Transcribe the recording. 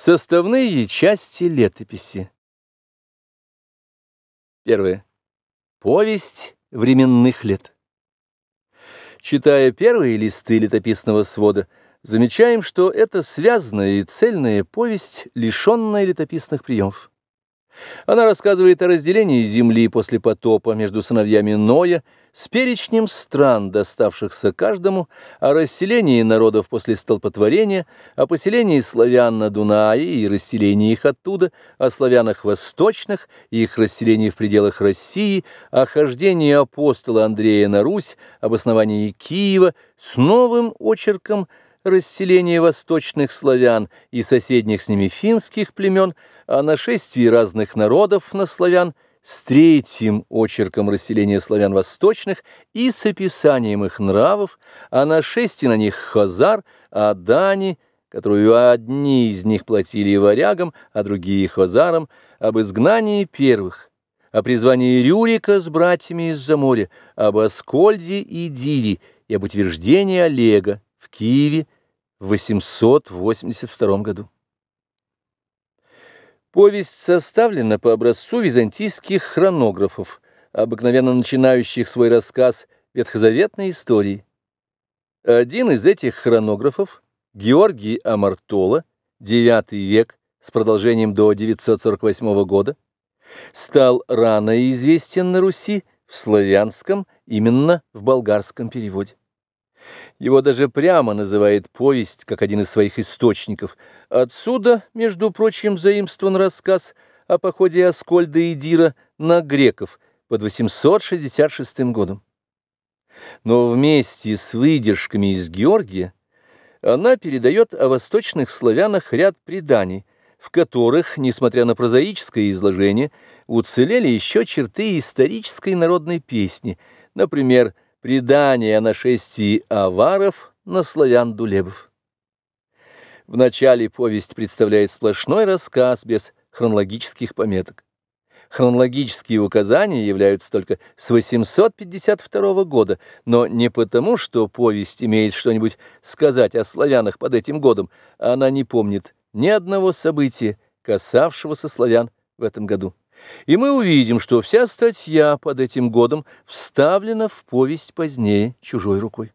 Составные части летописи. Первое. Повесть временных лет. Читая первые листы летописного свода, замечаем, что это связанная и цельная повесть, лишенная летописных приемов. Она рассказывает о разделении земли после потопа между сыновьями Ноя, с перечнем стран, доставшихся каждому, о расселении народов после столпотворения, о поселении славян на Дунае и расселении их оттуда, о славянах восточных и их расселении в пределах России, о хождении апостола Андрея на Русь, об основании Киева, с новым очерком – расселение восточных славян и соседних с ними финских племен, о нашествии разных народов на славян, с третьим очерком расселения славян восточных и с описанием их нравов, о нашествии на них хазар, о дани, которую одни из них платили варягам, а другие хазарам, об изгнании первых, о призвании Рюрика с братьями из-за моря, об Аскольде и Дире и об утверждении Олега Киеве, в 882 году. Повесть составлена по образцу византийских хронографов, обыкновенно начинающих свой рассказ ветхозаветной истории. Один из этих хронографов, Георгий Амартола, IX век, с продолжением до 948 года, стал рано известен на Руси в славянском, именно в болгарском переводе. Его даже прямо называет повесть как один из своих источников. Отсюда, между прочим, заимствован рассказ о походе Аскольда и Дира на греков под 866 годом. Но вместе с выдержками из Георгия она передает о восточных славянах ряд преданий, в которых, несмотря на прозаическое изложение, уцелели еще черты исторической народной песни, например, «Связь» Предание о нашествии аваров на славян-дулебов. В начале повесть представляет сплошной рассказ без хронологических пометок. Хронологические указания являются только с 852 года, но не потому, что повесть имеет что-нибудь сказать о славянах под этим годом, она не помнит ни одного события, касавшегося славян в этом году. И мы увидим, что вся статья под этим годом вставлена в повесть позднее чужой рукой.